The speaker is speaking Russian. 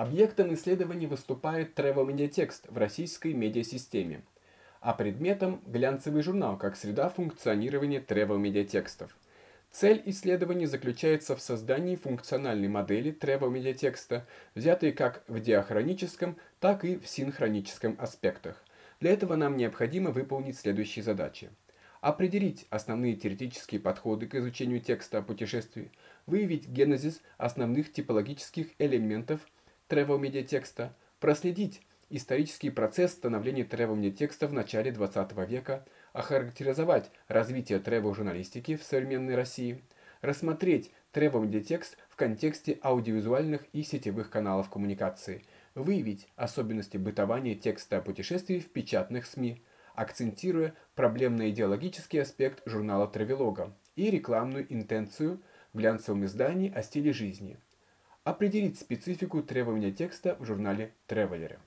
Объектом исследования выступает travel медиатекст в российской медиасистеме, а предметом – глянцевый журнал как среда функционирования travel медиатекстов. Цель исследования заключается в создании функциональной модели travel медиатекста, взятой как в диахроническом, так и в синхроническом аспектах. Для этого нам необходимо выполнить следующие задачи. Определить основные теоретические подходы к изучению текста о путешествии, выявить генезис основных типологических элементов – travel текста, проследить исторический процесс становления travel текста в начале 20 века, охарактеризовать развитие travel журналистики в современной России, рассмотреть travel текст в контексте аудиовизуальных и сетевых каналов коммуникации, выявить особенности бытования текста о путешествии в печатных СМИ, акцентируя проблемно-идеологический аспект журнала Травелога и рекламную интенцию в глянцевом издании о стиле жизни – Определить специфику требования текста в журнале Traveler.